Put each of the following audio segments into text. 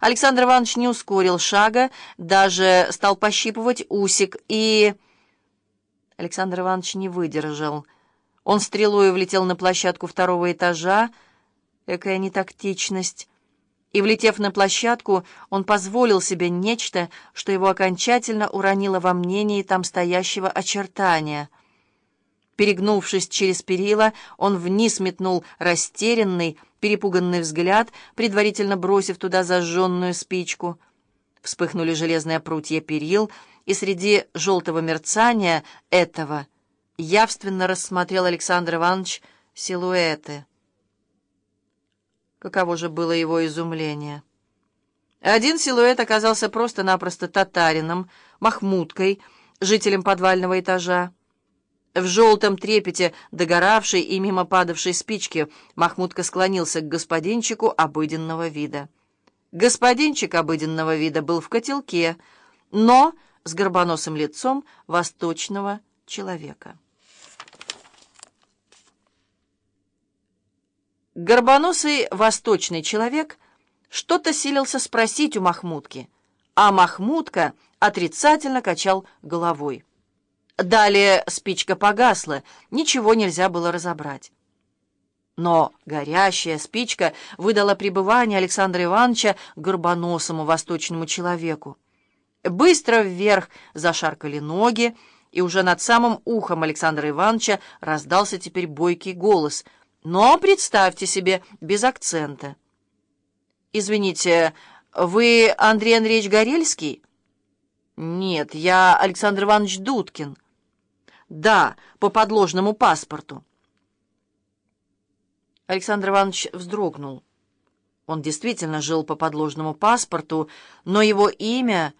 Александр Иванович не ускорил шага, даже стал пощипывать усик и... Александр Иванович не выдержал. Он стрелой влетел на площадку второго этажа, экая нетактичность. И, влетев на площадку, он позволил себе нечто, что его окончательно уронило во мнении там стоящего очертания. Перегнувшись через перила, он вниз метнул растерянный, перепуганный взгляд, предварительно бросив туда зажженную спичку. Вспыхнули железные прутья перил, и среди желтого мерцания этого явственно рассмотрел Александр Иванович силуэты. Каково же было его изумление! Один силуэт оказался просто-напросто татарином, махмуткой, жителем подвального этажа. В желтом трепете догоравшей и мимо падавшей спички Махмудка склонился к господинчику обыденного вида. Господинчик обыденного вида был в котелке, но с горбоносым лицом восточного человека. Горбоносый восточный человек что-то силился спросить у Махмудки, а Махмудка отрицательно качал головой. Далее спичка погасла, ничего нельзя было разобрать. Но горящая спичка выдала пребывание Александра Ивановича горбоносому восточному человеку. Быстро вверх зашаркали ноги, и уже над самым ухом Александра Ивановича раздался теперь бойкий голос, но, представьте себе, без акцента. «Извините, вы Андрей Андреевич Горельский?» «Нет, я Александр Иванович Дудкин». «Да, по подложному паспорту». Александр Иванович вздрогнул. Он действительно жил по подложному паспорту, но его имя,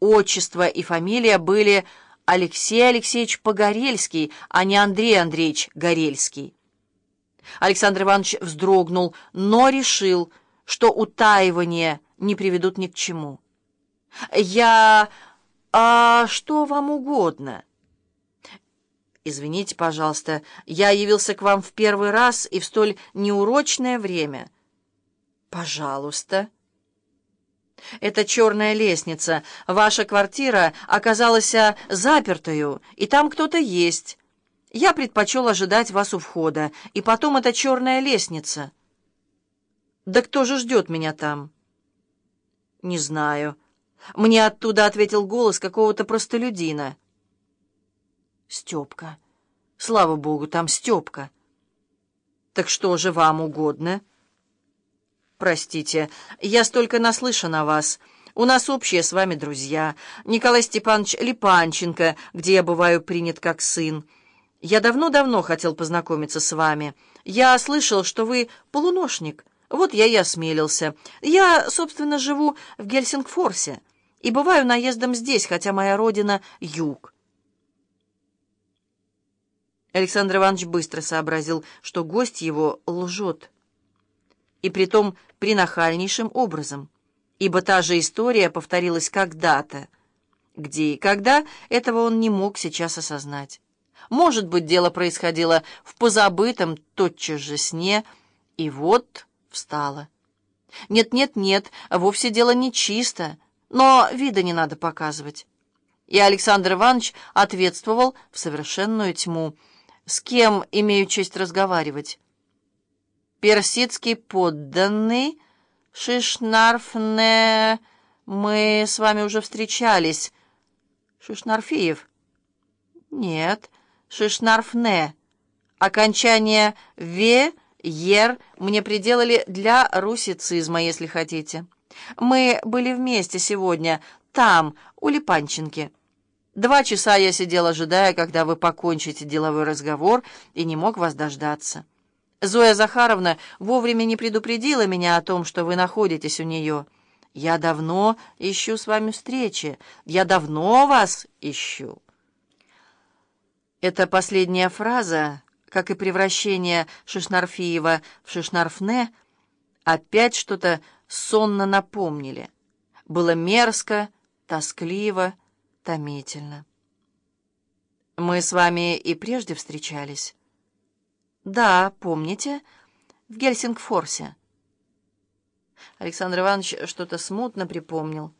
отчество и фамилия были Алексей Алексеевич Погорельский, а не Андрей Андреевич Горельский. Александр Иванович вздрогнул, но решил, что утаивания не приведут ни к чему. «Я... А что вам угодно?» «Извините, пожалуйста, я явился к вам в первый раз и в столь неурочное время». «Пожалуйста». «Это черная лестница. Ваша квартира оказалась запертою, и там кто-то есть. Я предпочел ожидать вас у входа, и потом эта черная лестница». «Да кто же ждет меня там?» «Не знаю». Мне оттуда ответил голос какого-то простолюдина. Степка. Слава богу, там Степка. Так что же вам угодно? Простите, я столько наслышан о вас. У нас общие с вами друзья. Николай Степанович Липанченко, где я бываю принят как сын. Я давно-давно хотел познакомиться с вами. Я слышал, что вы полуношник. Вот я и осмелился. Я, собственно, живу в Гельсингфорсе и бываю наездом здесь, хотя моя родина — юг. Александр Иванович быстро сообразил, что гость его лжет. И притом принахальнейшим образом, ибо та же история повторилась когда-то. Где и когда, этого он не мог сейчас осознать. Может быть, дело происходило в позабытом тотчас же сне, и вот встало. Нет-нет-нет, вовсе дело не чисто, но вида не надо показывать. И Александр Иванович ответствовал в совершенную тьму — с кем имею честь разговаривать? Персидский подданный Шишнарфне... Мы с вами уже встречались. Шишнарфиев? Нет, Шишнарфне. Окончание «ве», «ер» мне приделали для русицизма, если хотите. Мы были вместе сегодня, там, у Липанченки. Два часа я сидел, ожидая, когда вы покончите деловой разговор, и не мог вас дождаться. Зоя Захаровна вовремя не предупредила меня о том, что вы находитесь у нее. Я давно ищу с вами встречи. Я давно вас ищу. Эта последняя фраза, как и превращение Шишнарфиева в Шишнарфне, опять что-то сонно напомнили. Было мерзко, тоскливо, томительно. Мы с вами и прежде встречались? Да, помните? В Гельсингфорсе. Александр Иванович что-то смутно припомнил.